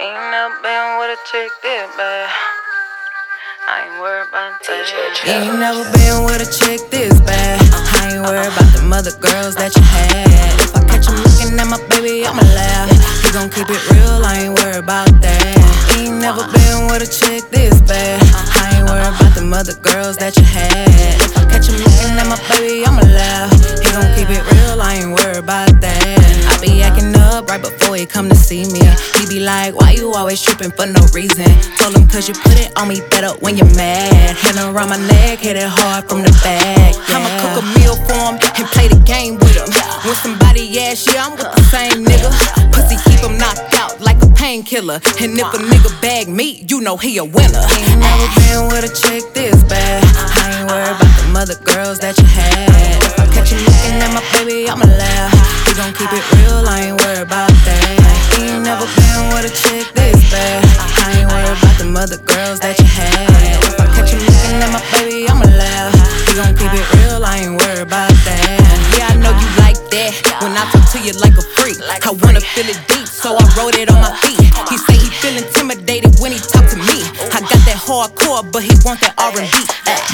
Ain't never been with a chick this bad. I ain't worried about that. You ain't never been with a chick this bad. I ain't worried about the other girls that you had. If I catch him looking at my baby, I'ma laugh. He gon' keep it real, I ain't worried about that. You ain't never been with a chick this bad. I ain't worried about the other girls that you had. If I catch him looking at my baby, I'ma laugh. He gon' keep it real, I ain't worried about that. I be acting up right before he come to see me. He be like, why you always tripping for no reason? Told him cause you put it on me better when you're mad. Hand around my neck, hit it hard from the back. Yeah. I'ma cook a meal for him and play the game with him. When somebody ask yeah, I'm with the same nigga. Pussy keep him knocked out like a painkiller. And if a nigga bag me, you know he a winner. Ain't never been with a chick this bad. I ain't worried about the other girls that you had. If I catch him looking at my baby, I'ma laugh. He gon' keep it real, I ain't worried about with a chick this bad. I ain't worried about the other girls that you had. If I catch him looking at my baby, I'ma laugh. He gon' keep it real, I ain't worried about that. Yeah, I know you like that. When I talk to you like a freak, I wanna feel it deep, so I wrote it on my feet. He say he feel intimidated when he talk to me. I got that hardcore, but he want that R&B.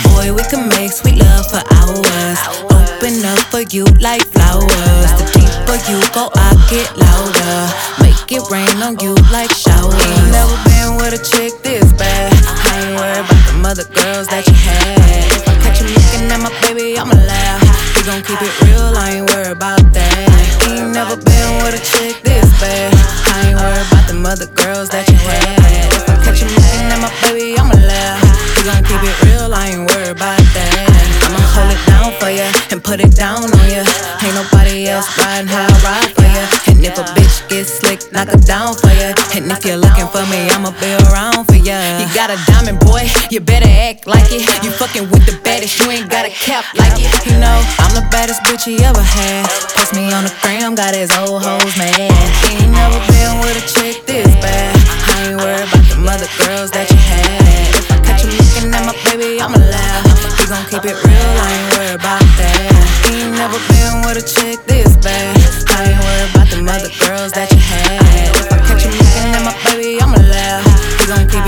Boy, we can make sweet love for hours. Open up for you like flowers. The deeper you go, I get louder. Make it rain on you like showers. Ain't never been with a chick this bad. I ain't worried about the other girls that you had. If I catch him looking at my baby, I'ma laugh. He gon' keep it real, I ain't worried about that. Ain't never been with a chick this bad. I ain't worried about the other girls that you had. If I catch him looking at my baby, I'ma laugh. He gon' keep it real, I ain't worried about that. I'ma hold it down for ya and put it down on ya. Ain't nobody else riding I ride for ya. And if a bitch get slick, knock it down for ya. And if you're looking for me, I'ma be around for ya. You got a diamond boy, you better act like it. You fucking with the baddest, you ain't got a cap like it. You know, I'm the baddest bitch he ever had. Post me on the gram, got his old hoes mad. He ain't never been with a chick this bad. I ain't worried about the mother girls that you had. If I catch you looking at my baby, I'ma laugh. We gon' keep it real, I ain't worried about that. He ain't never been with a chick this bad. I gon' keep